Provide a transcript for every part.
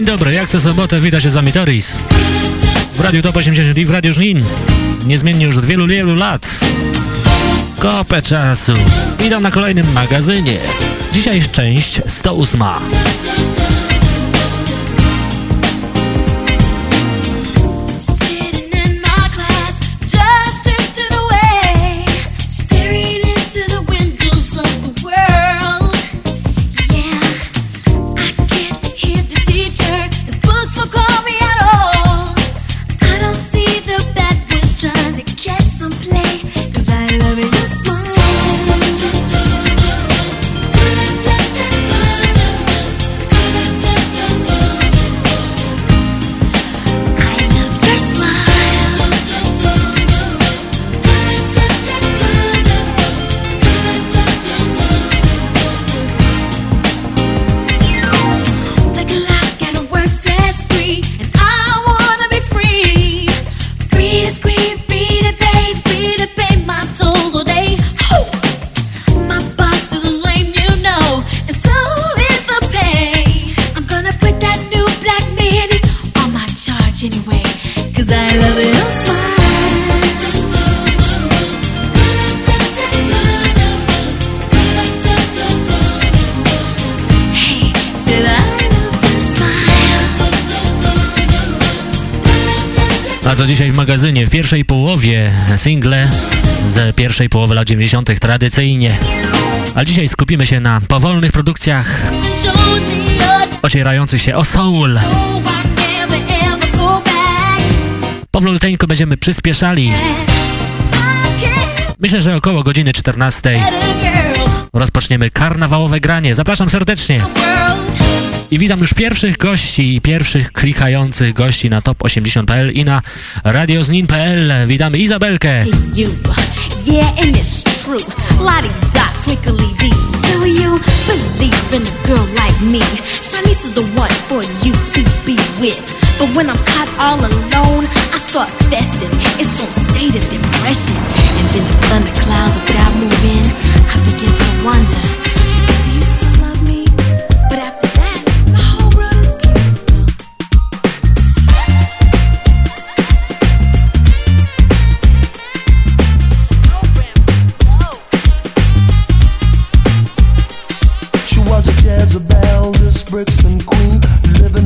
Dzień dobry, jak co sobotę wita się z wami Toris. W Radiu Top 80 i w Radiu Żnin. Niezmiennie już od wielu, wielu lat. Kopę czasu. Witam na kolejnym magazynie. Dzisiaj część 108. co dzisiaj w magazynie. W pierwszej połowie single z pierwszej połowy lat 90. tradycyjnie. A dzisiaj skupimy się na powolnych produkcjach ocierających się o soul. Powolutejko będziemy przyspieszali. Myślę, że około godziny 14 rozpoczniemy karnawałowe granie. Zapraszam serdecznie. I witam już pierwszych gości, pierwszych klikających gości na top80.pl i na radioznin.pl. Witamy Izabelkę. Yeah, and it's true. Lottie dot, twinkly dee. Do you believe in a girl like me? Shanice is the one for you to be with. But when I'm caught all alone, I start fessing. It's from state of depression. And then the thunderclouds of doubt move in. I begin to wonder. Brixton queen, living a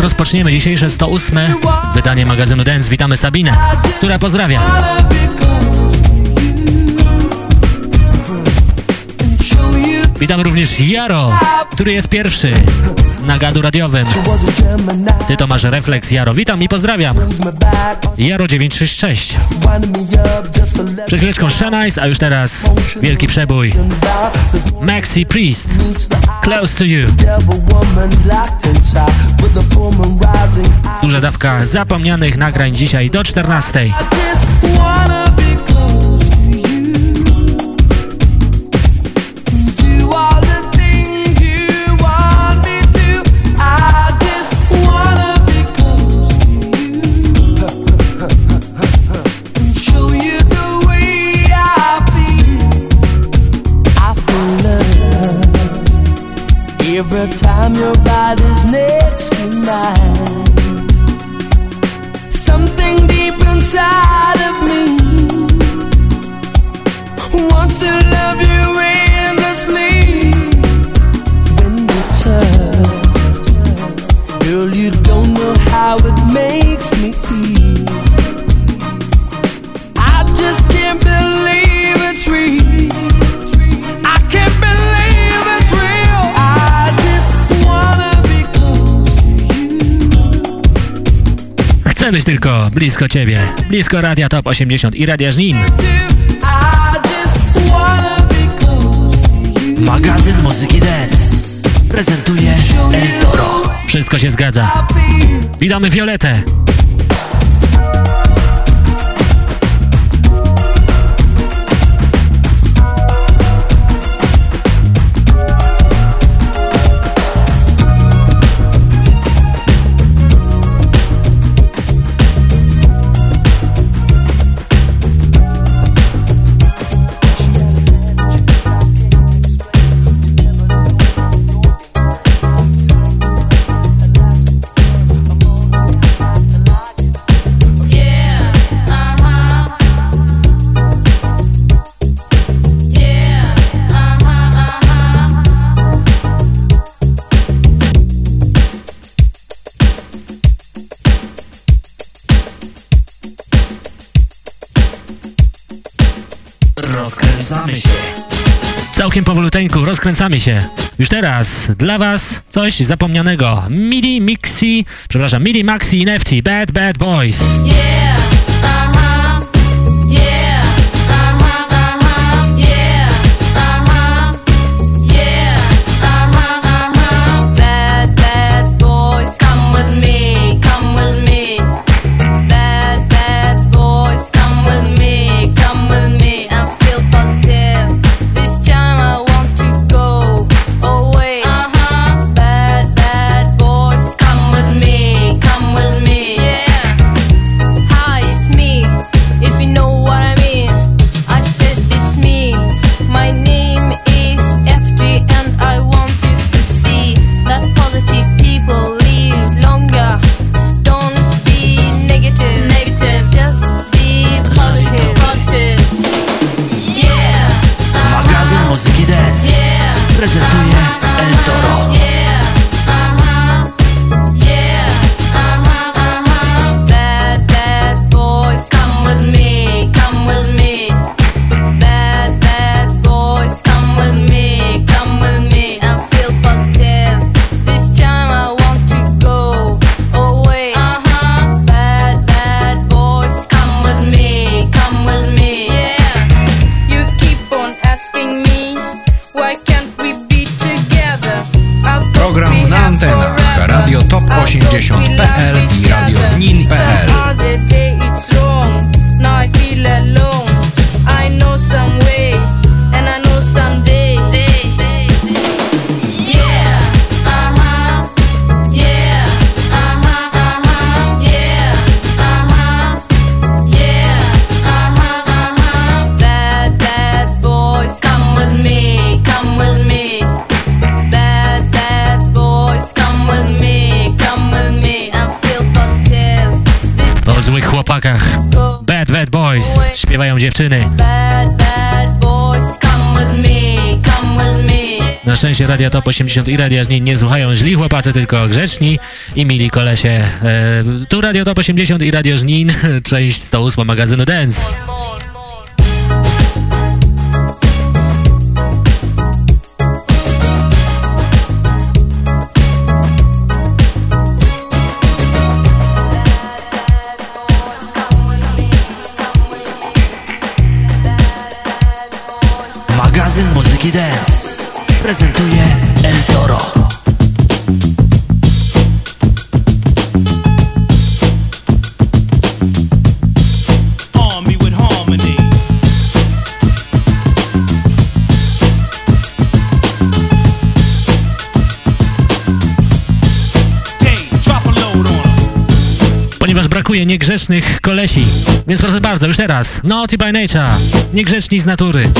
rozpoczniemy dzisiejsze 108 wydanie magazynu Dance. Witamy Sabinę, która pozdrawia. Witam również Jaro, który jest pierwszy na gadu radiowym. Ty to masz refleks, Jaro. Witam i pozdrawiam. Jaro 966. Przed chwileczką Shanais, a już teraz wielki przebój. Maxi Priest, Close to You. Duża dawka zapomnianych nagrań dzisiaj do 14. inside. być tylko blisko Ciebie, blisko Radia Top 80 i Radia Żnin. Magazyn Muzyki Dance prezentuje El Toro. Wszystko się zgadza. Witamy Violetę. Markiem powoluteńku rozkręcamy się. Już teraz dla Was coś zapomnianego. Mini Mixi, przepraszam, mini Maxi i Nefty, Bad Bad Boys. Yeah. złych chłopakach. Bad Bad Boys śpiewają dziewczyny. Na szczęście radio Top 80 i Radia Żnin nie słuchają źli chłopacy, tylko grzeczni i mili kolesie. E, tu Radio Top 80 i Radio Żnin, część 108 magazynu Dance. niegrzecznych kolesi. Więc proszę bardzo, już teraz, Naughty by Nature, niegrzeczni z natury.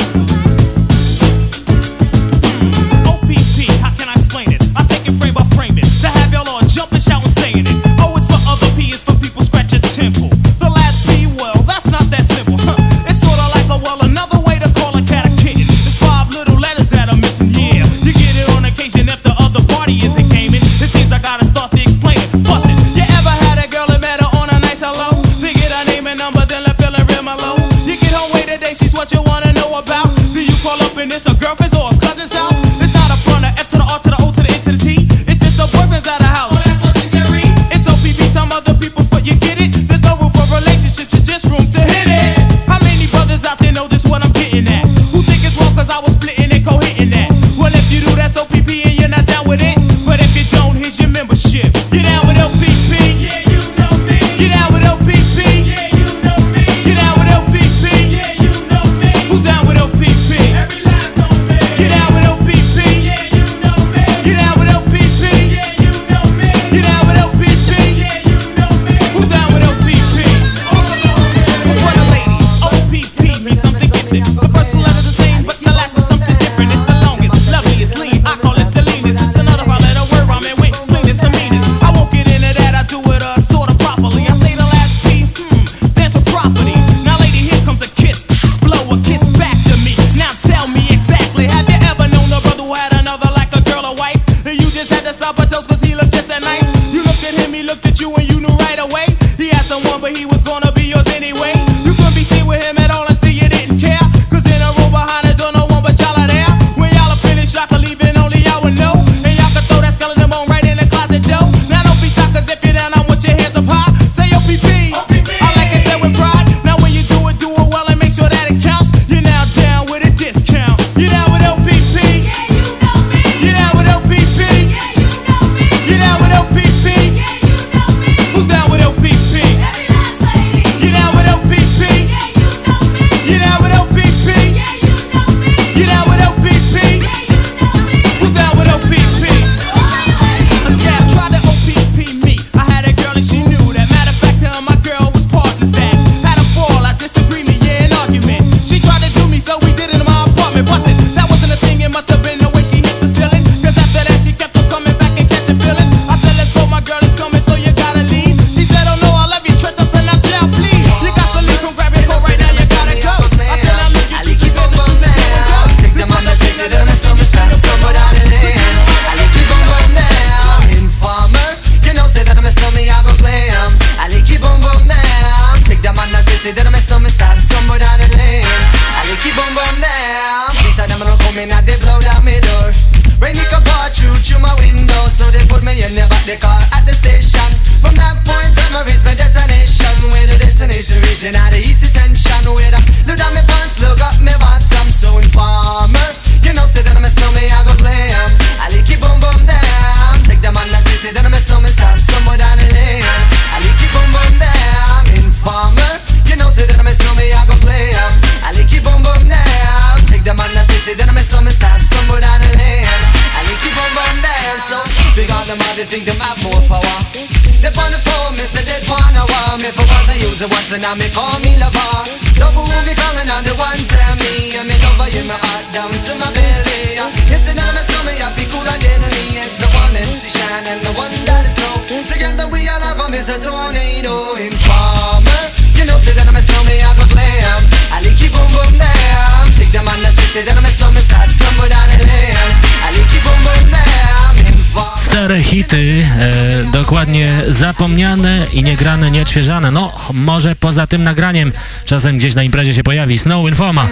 hity e, dokładnie zapomniane i niegrane, nieodświeżane. No, może poza tym nagraniem czasem gdzieś na imprezie się pojawi Snow Informa.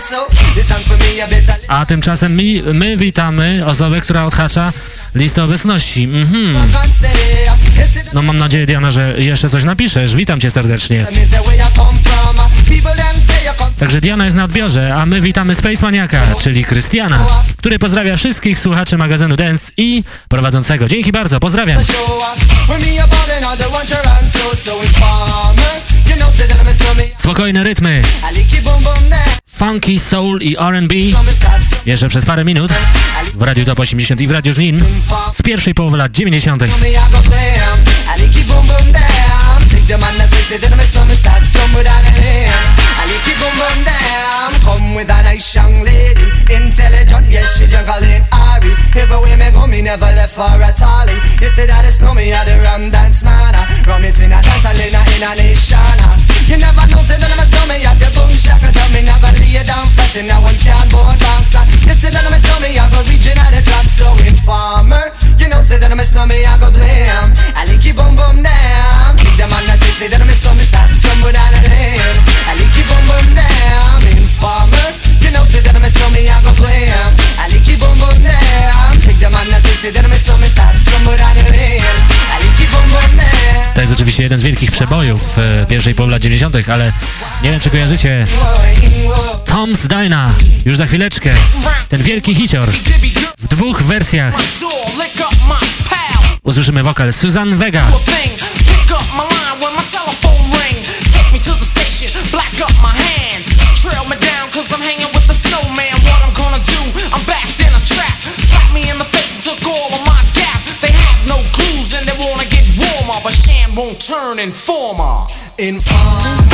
A tymczasem my, my witamy osobę, która odhacza listę obecności. Mhm. No mam nadzieję, Diana, że jeszcze coś napiszesz. Witam cię serdecznie. Także Diana jest na odbiorze, a my witamy Space Maniaka, czyli Krystiana, który pozdrawia wszystkich słuchaczy magazynu Dance i prowadzącego. Dzięki bardzo, pozdrawiam. Spokojne rytmy. Funky Soul i R&B jeszcze przez parę minut w Radiu Top 80 i w Radiu Żnin z pierwszej połowy lat 90. Take the man that says that stomach somewhere down the lane with a nice young lady. Intelligent, yes, she jungle in Ari. If away me go, me never left for a tally. You say that it's no me, I the rum dance man. Rum it in a dance, I in a, nation. You never know, say that I'm a stomach, I the boom shaka. Tell me never lay down fretting, now one can't board box. You say that I'm a stomach, I go region at the top, so informer. You know, say that I'm a stomach, I go blame. I leaky boom boom down. Kick them on the say, say that I'm a stomach, stop, stumble down a lane. I leaky boom boom down. farmer. You know, say that I'm a gon' play him I like Take the man, I say, say that I'm a somewhere out of to jest oczywiście jeden z wielkich przebojów e, pierwszej połowy lat 90., ale nie wiem czy kojarzycie. Tom's Dyna, już za chwileczkę, ten wielki hicior. W dwóch wersjach. Usłyszymy wokal Susan Vega. Black up my cause I'm hanging with the snowman. What I'm gonna do, I'm back in a trap. Slap me in the face and took all of my gap. They have no clues and they wanna get warmer, but Sham won't turn informer. Informer.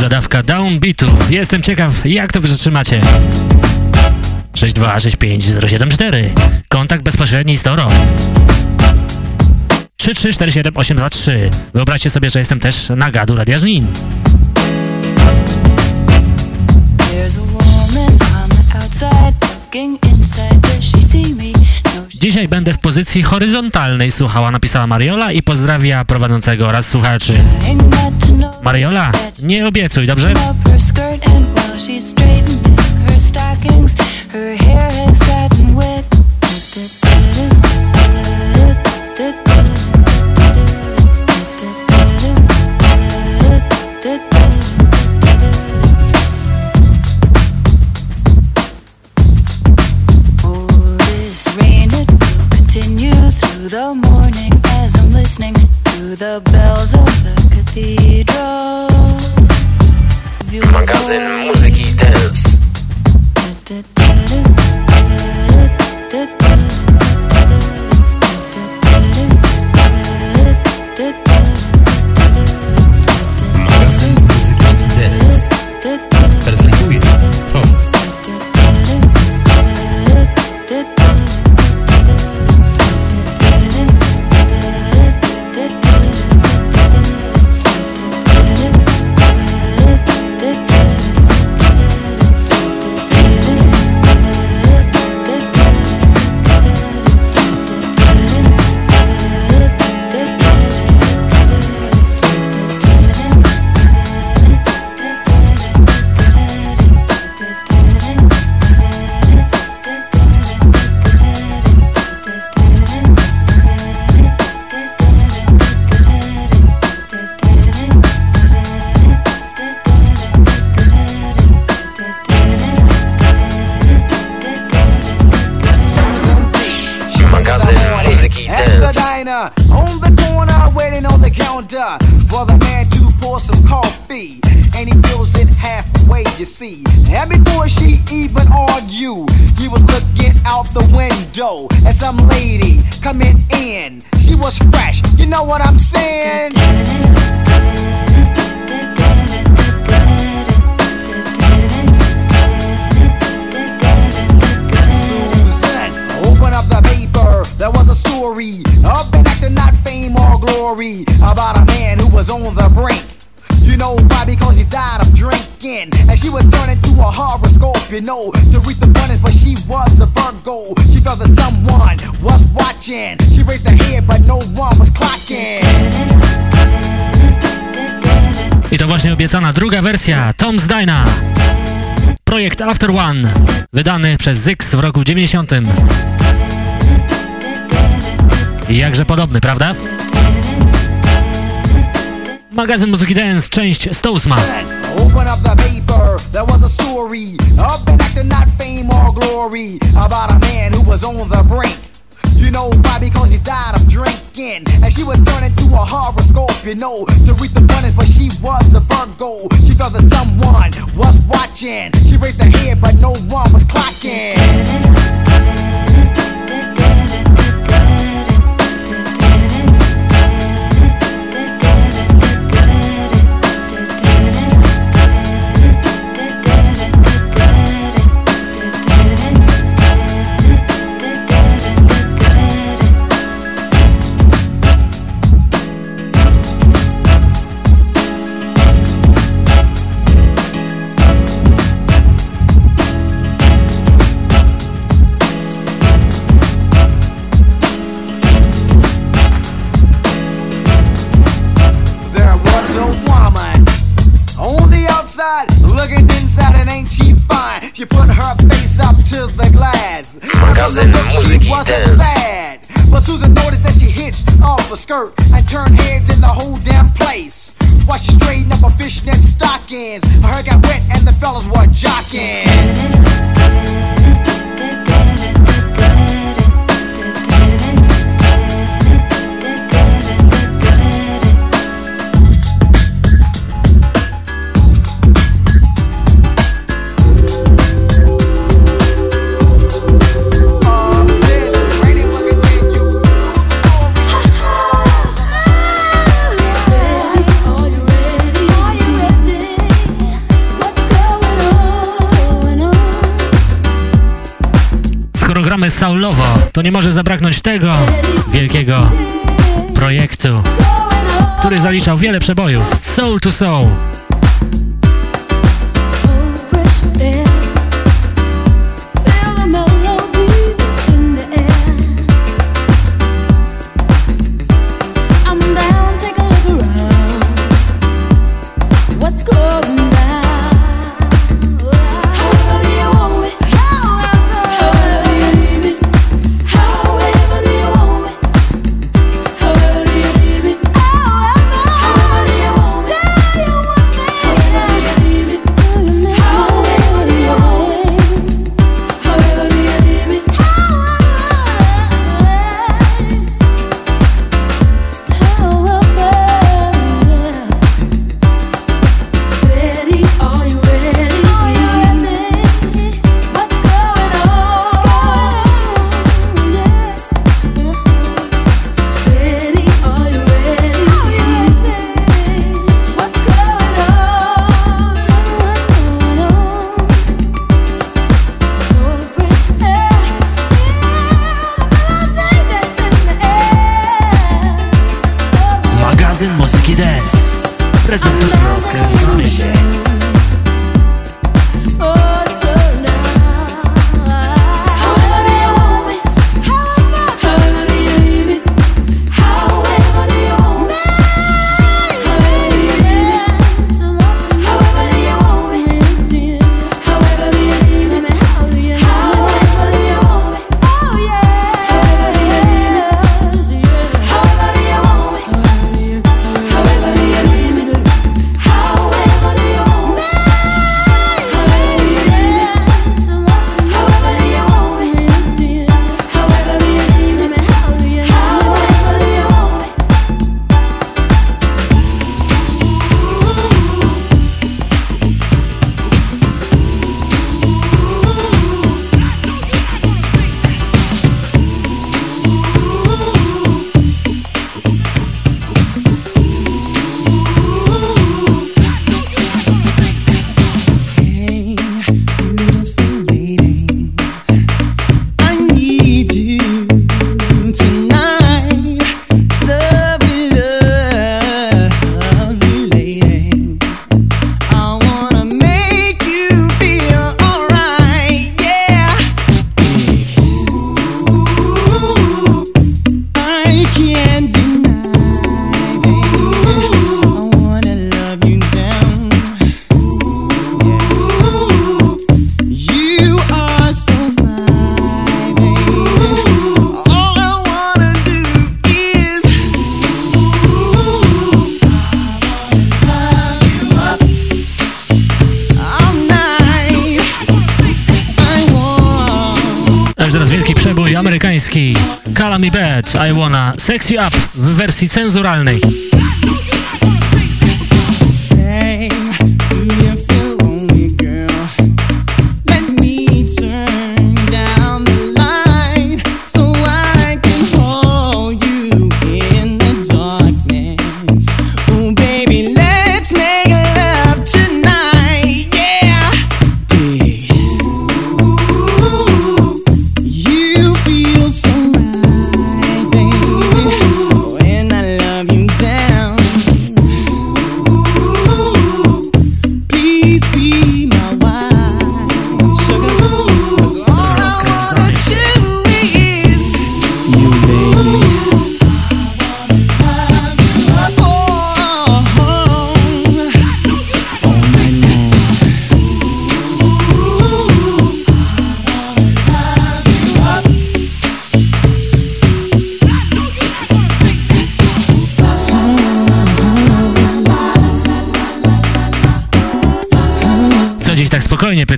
duża dawka downbeatu. Jestem ciekaw, jak to wytrzymacie. 6265074 Kontakt bezpośredni z Toro 3347823 Wyobraźcie sobie, że jestem też na gadu Radia Żnin. There's a woman on the outside, looking inside the Dzisiaj będę w pozycji horyzontalnej słuchała, napisała Mariola i pozdrawia prowadzącego oraz słuchaczy. Mariola, nie obiecuj, dobrze? Her hair has gotten wet the window at some lady coming in. She was fresh, you know what I'm saying? Open up the paper. There was a story not fame or glory, about a man who was on the brink. You know why? Because he died of drinking. And she was turning to a horoscope, you know, to read the abundance, but she was a Virgo. She felt that someone was watching. She raised her head, but no one was clocking. I to właśnie obiecana druga wersja Tom's Dyna. Projekt After One, wydany przez Zyx w roku 90. I jakże podobny, prawda? Magazyn Muzyki Dance, część 108. Open up the paper, there was a story not fame or glory, about a man who was on the brink. You know why? Because he died of drinking. And she was turning to a horoscope, you know, to read the but she was a Virgo. She felt that someone was watching. She raised her head, but no one was clocking. Wiele przebojów. Soul to Soul. Bad, I Wanna Sexy Up w wersji cenzuralnej.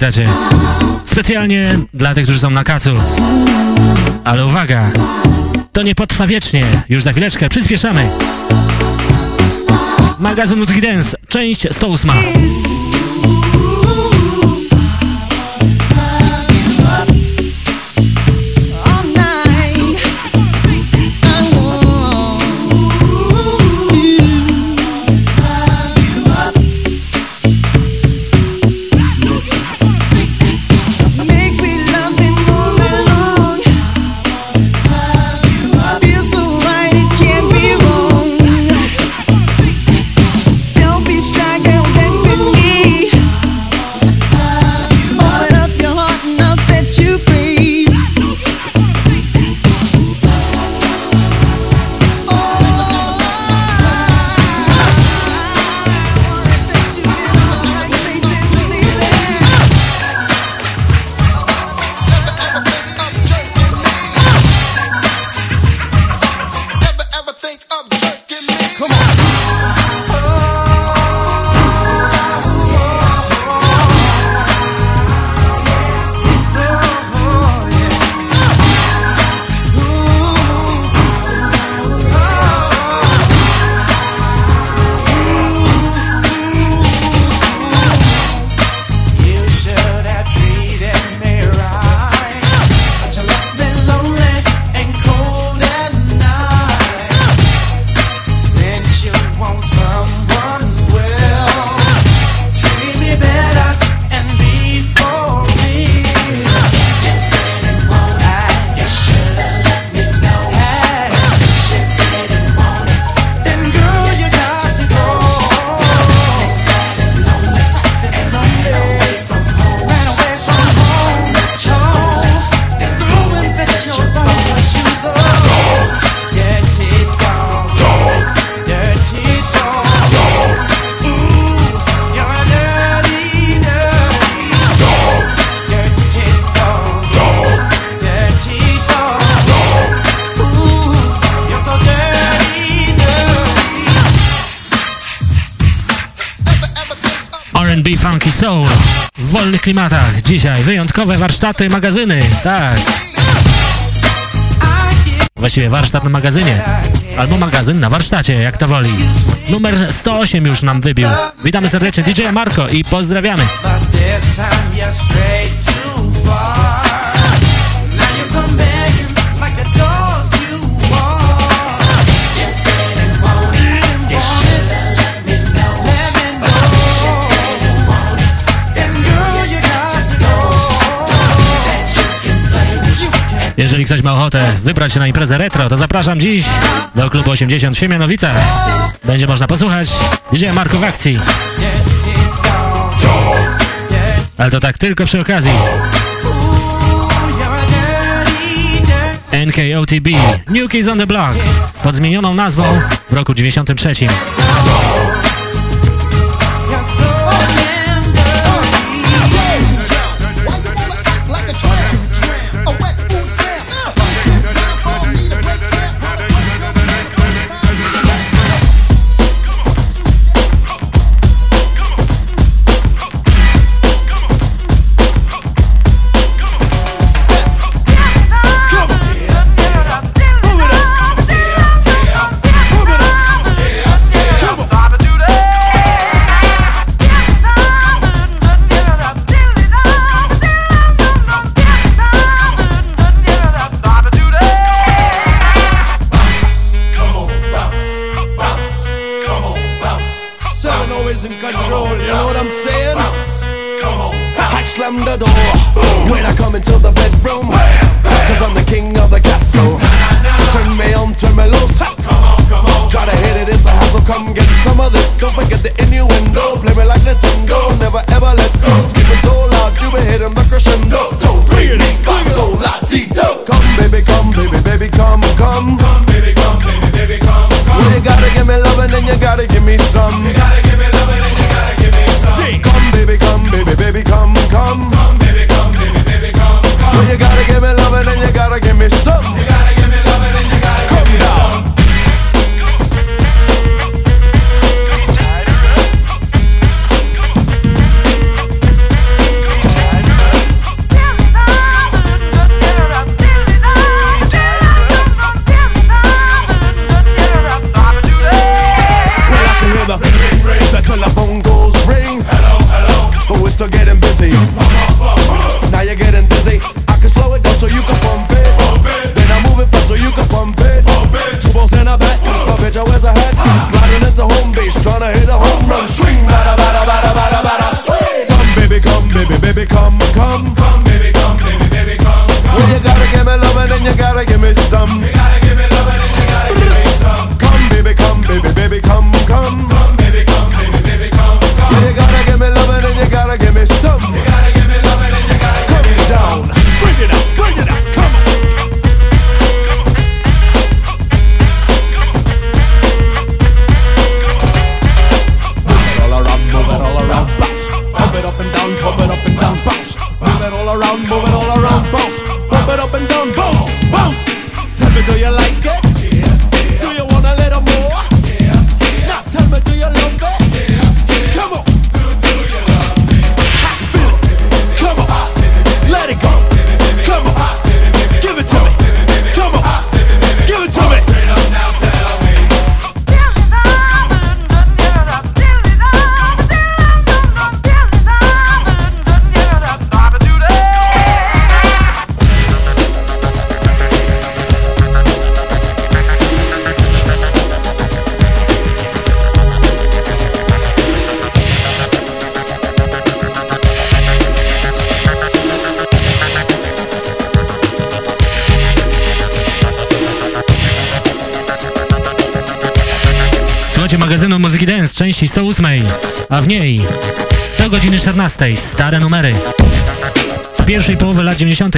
pytacie. Specjalnie dla tych, którzy są na kacu. Ale uwaga, to nie potrwa wiecznie. Już za chwileczkę przyspieszamy. Magazyn Muzyki Dance, część 108. wolnych klimatach. Dzisiaj wyjątkowe warsztaty, magazyny, tak. Właściwie warsztat na magazynie, albo magazyn na warsztacie, jak to woli. Numer 108 już nam wybił. Witamy serdecznie DJ Marko i pozdrawiamy. Jeżeli ktoś ma ochotę wybrać się na imprezę retro, to zapraszam dziś do klubu 80 w Siemianowicach. Będzie można posłuchać DJ Marku w akcji. Ale to tak tylko przy okazji. NKOTB, New Kids on the Block, pod zmienioną nazwą w roku 93. baby, come 108, a w niej do godziny 14 stare numery z pierwszej połowy lat 90.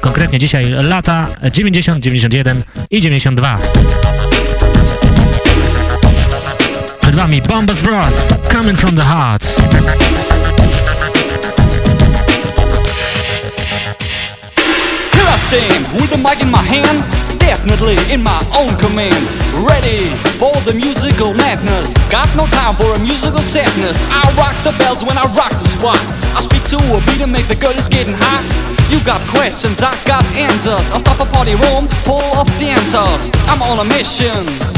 Konkretnie dzisiaj lata 90, 91 i 92. Przed wami Bombas Bros. Coming from the Heart. Here I stand with the mic in my hand, definitely in my own command. Ready for the musical madness. Got no time for a musical sadness. I rock the bells when I rock the spot. I speak to a beat and make the girls getting hot. You got questions, I got answers. I'll stop a party room full of dancers. I'm on a mission.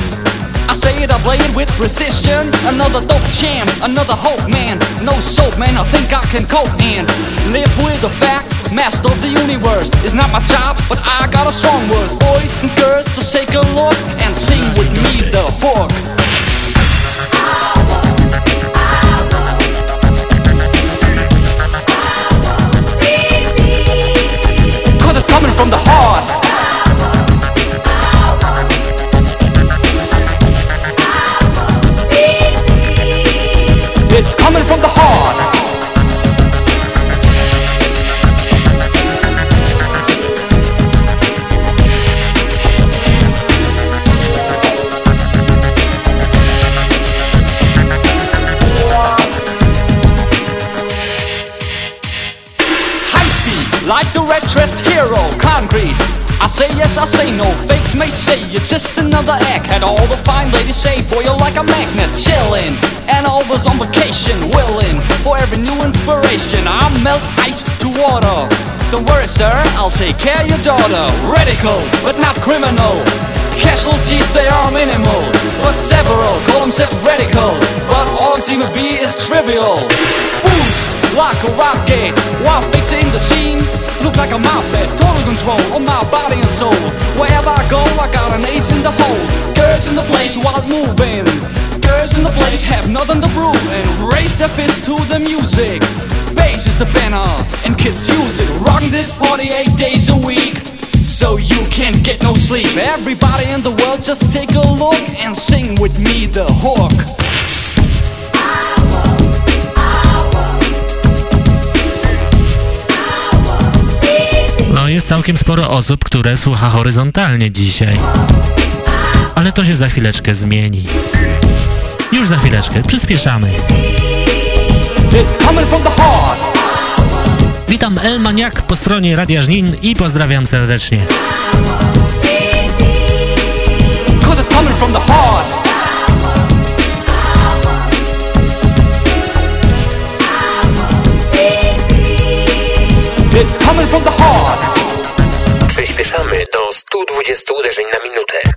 I say it, I play it with precision. Another dope champ, another hope man. No soap, man, I think I can cope and live with the fact. Master of the universe is not my job, but I got a strong words. Boys and girls, just take a look and sing with me the. Cause it's coming from the heart. It's coming from the heart. I say yes, I say no. Fakes may say you're just another act. Had all the fine ladies say, boy, you're like a magnet, chillin'. And all always on vacation, willing for every new inspiration. I melt ice to water. Don't worry, sir, I'll take care of your daughter. Radical, but not criminal. Casualties, they are minimal, but several call themselves radical. But all seem to be is trivial. Boost, like a rocket while fixing the scene. Look like a muppet, total control on my body and soul. Wherever I go, I got an ace in the hole. Girls in the place while moving. Girls in the place have nothing to prove and raise their fist to the music. Bass is the banner and kids use it. Rocking this party eight days a week. So you can't get no sleep. Everybody in the world just take a look and sing with me the hook. Jest całkiem sporo osób, które słucha horyzontalnie dzisiaj. Ale to się za chwileczkę zmieni. Już za chwileczkę, przyspieszamy. Witam El Maniak po stronie Radia Żnin i pozdrawiam serdecznie. It's coming from the heart. Przyspieszamy do 120 uderzeń na minutę.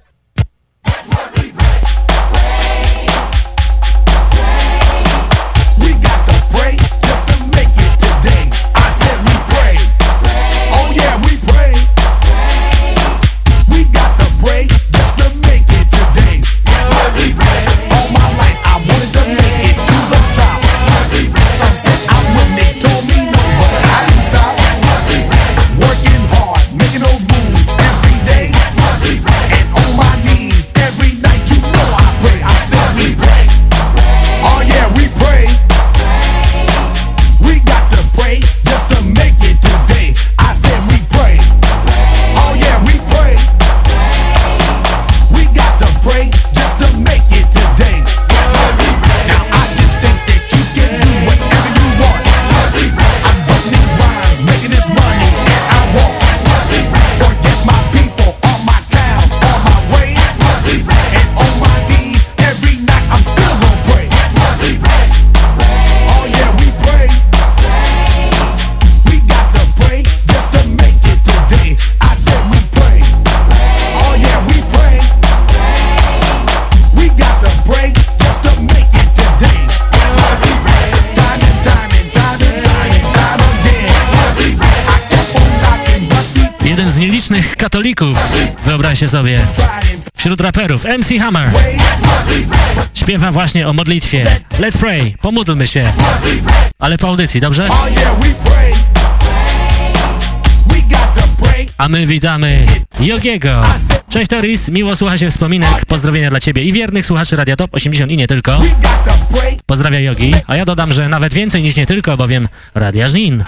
Sobie, wśród raperów, MC Hammer, śpiewa właśnie o modlitwie. Let's pray, pomódlmy się. Ale po audycji, dobrze? Oh. A my witamy Jogiego. Cześć Toris, miło słucha się wspominek. Pozdrowienia dla Ciebie i wiernych słuchaczy Radia Top 80 i nie tylko. Pozdrawia Jogi, a ja dodam, że nawet więcej niż nie tylko, bowiem Radia Żnin.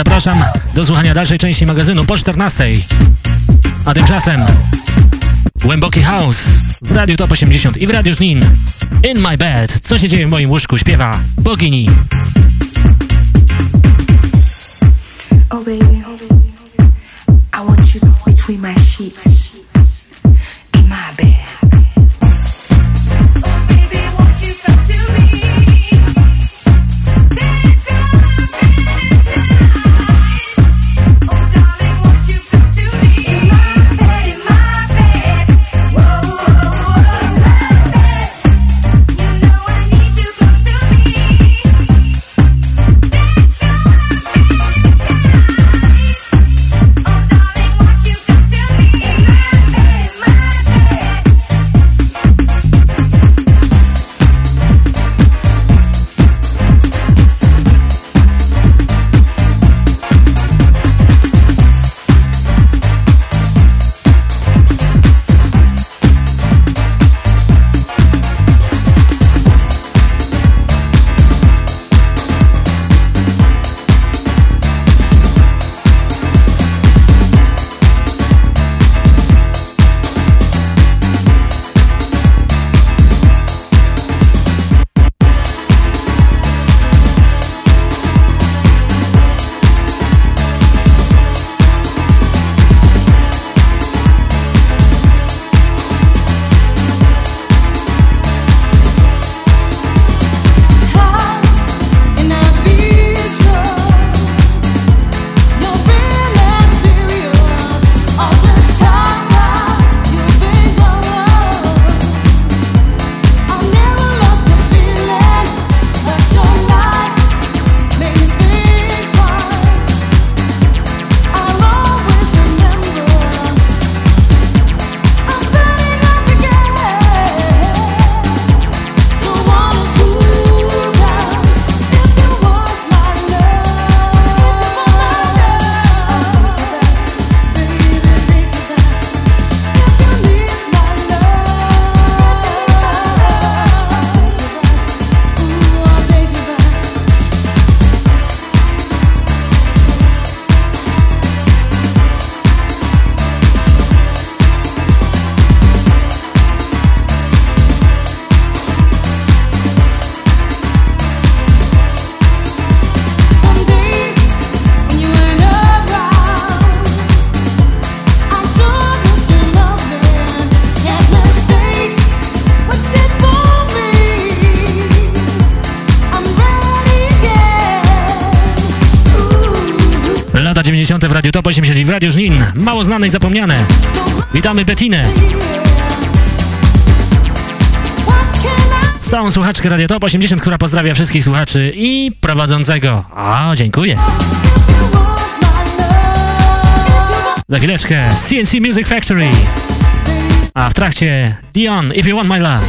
Zapraszam do słuchania dalszej części magazynu po 14. A tymczasem Głęboki House w Radiu Top 80 i w Radiu Żnin. In My Bed. Co się dzieje w moim łóżku? Śpiewa Bogini. Radiu Top 80 i w Radiu Żnin. Mało znane i zapomniane. Witamy Betinę. Stałą słuchaczkę Radio Top 80, która pozdrawia wszystkich słuchaczy i prowadzącego. O, dziękuję. Za chwileczkę CNC Music Factory. A w trakcie Dion, If You Want My Love.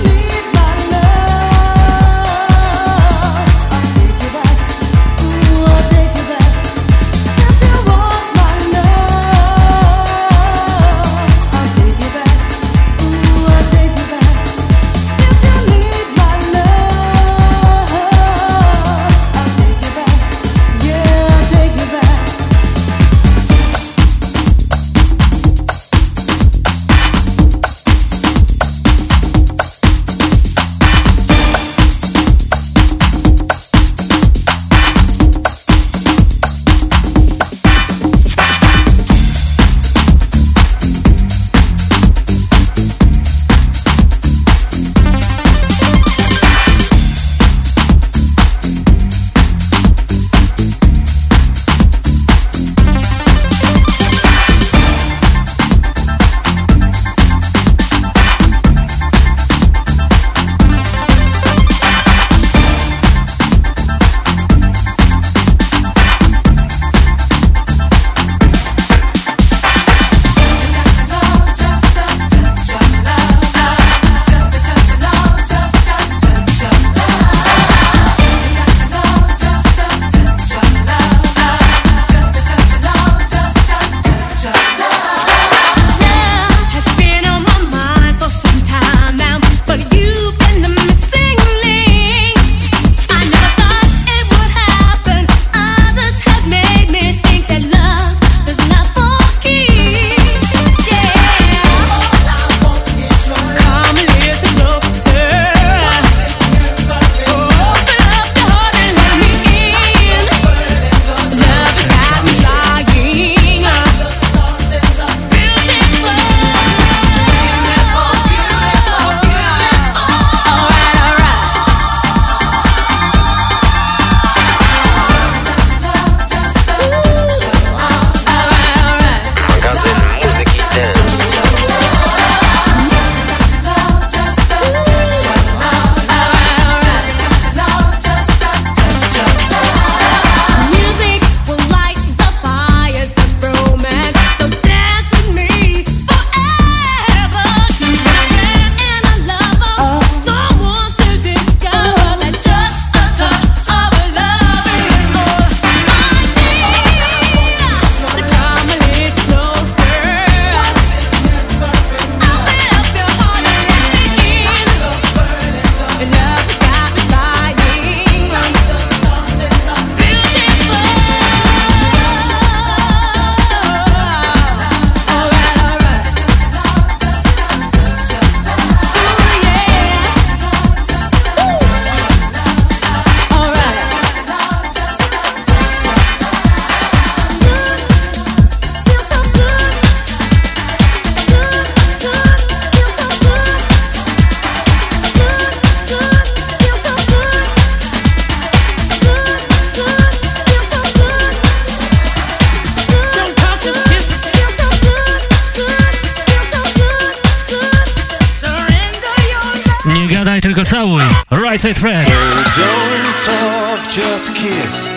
Inside Friend. So don't talk, just kiss.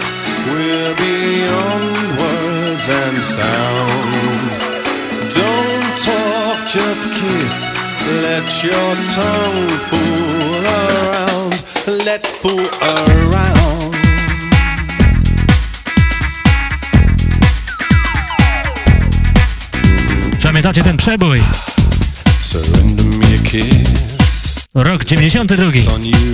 Words and sound. Don't talk, just kiss. Let your tongue fool around. Let's fool around. Pamiętacie ten przebój? Rok 92.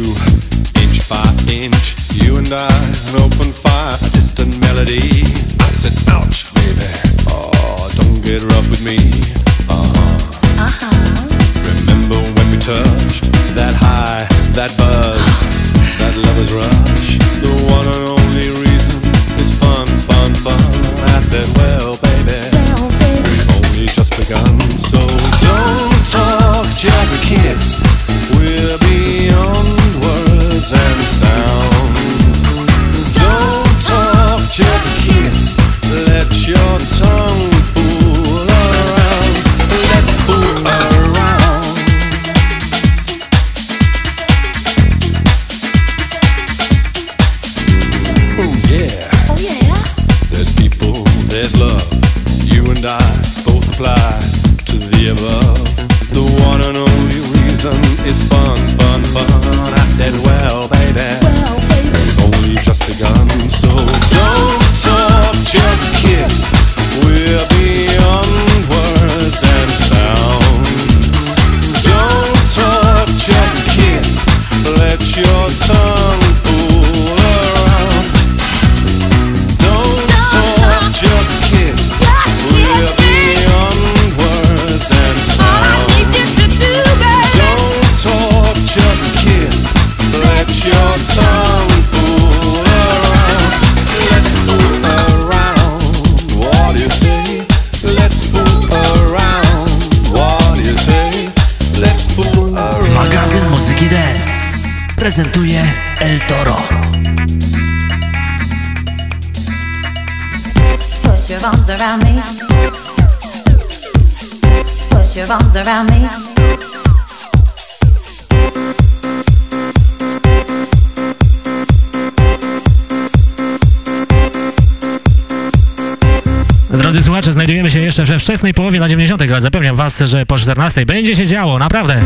wczesnej połowie na 90. lat. Zapewniam Was, że po 14 będzie się działo, naprawdę.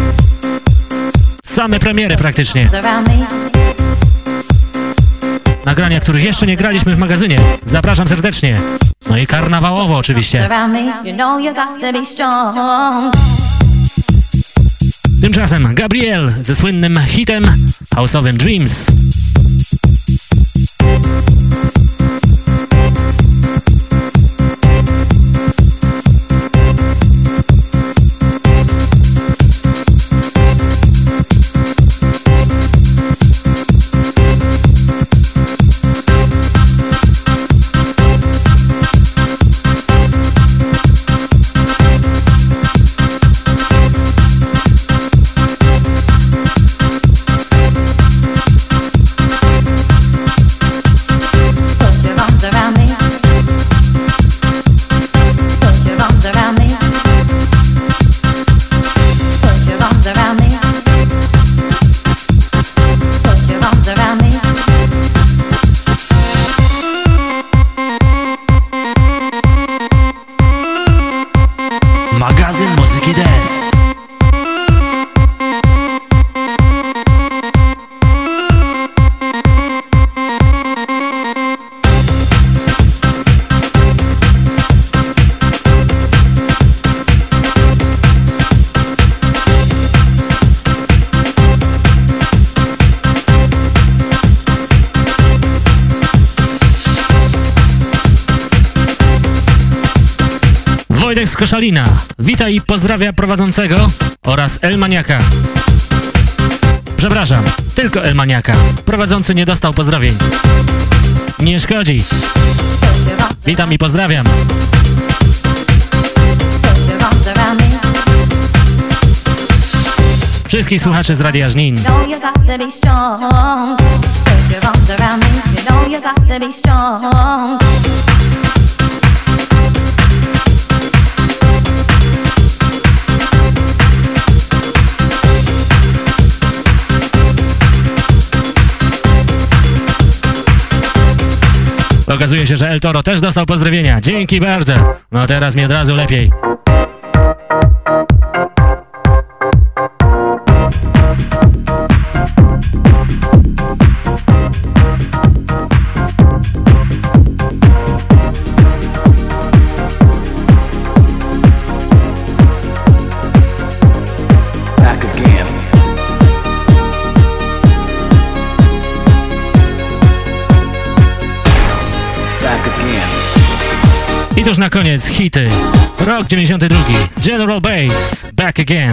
Same premiery praktycznie. Nagrania, których jeszcze nie graliśmy w magazynie. Zapraszam serdecznie. No i karnawałowo oczywiście. Tymczasem Gabriel ze słynnym hitem "House of Dreams. Szalina. Wita i pozdrawia prowadzącego oraz Elmaniaka. Przepraszam, tylko Elmaniaka. Prowadzący nie dostał pozdrowień. Nie szkodzi. Witam i pozdrawiam. Wszystkich słuchaczy z Radia Żnin. You know Okazuje się, że El Toro też dostał pozdrowienia. Dzięki bardzo. No teraz mi od razu lepiej. I tuż na koniec hity. Rok 92. General Bass. Back again.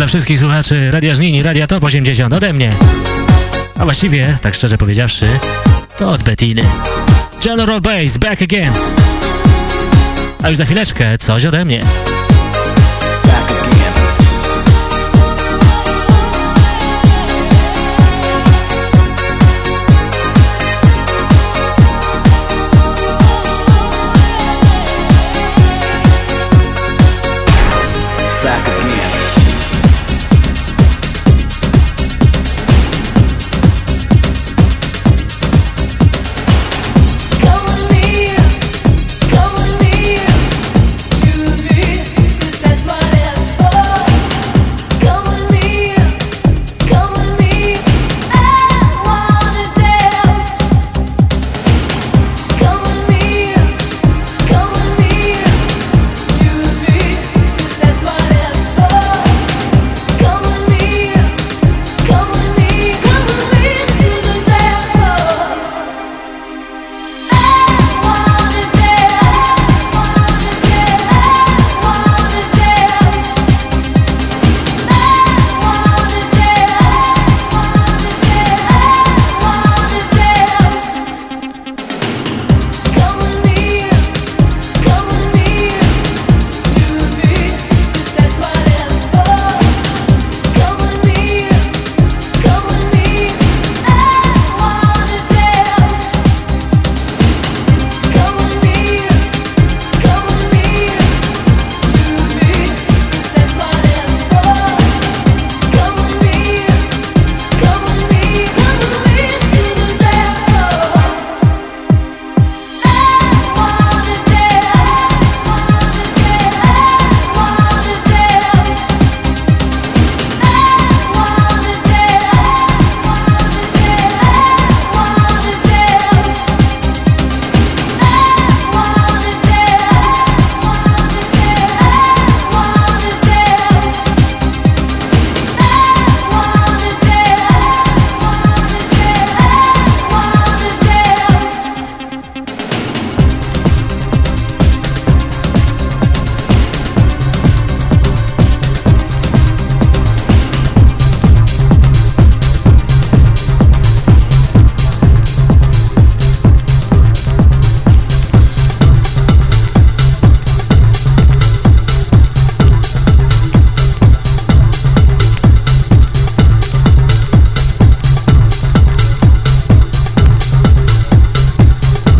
Dla wszystkich słuchaczy Radia Żnini, Radia Top 80 ode mnie. A właściwie, tak szczerze powiedziawszy, to od Bettiny. General Bass, back again. A już za chwileczkę coś ode mnie.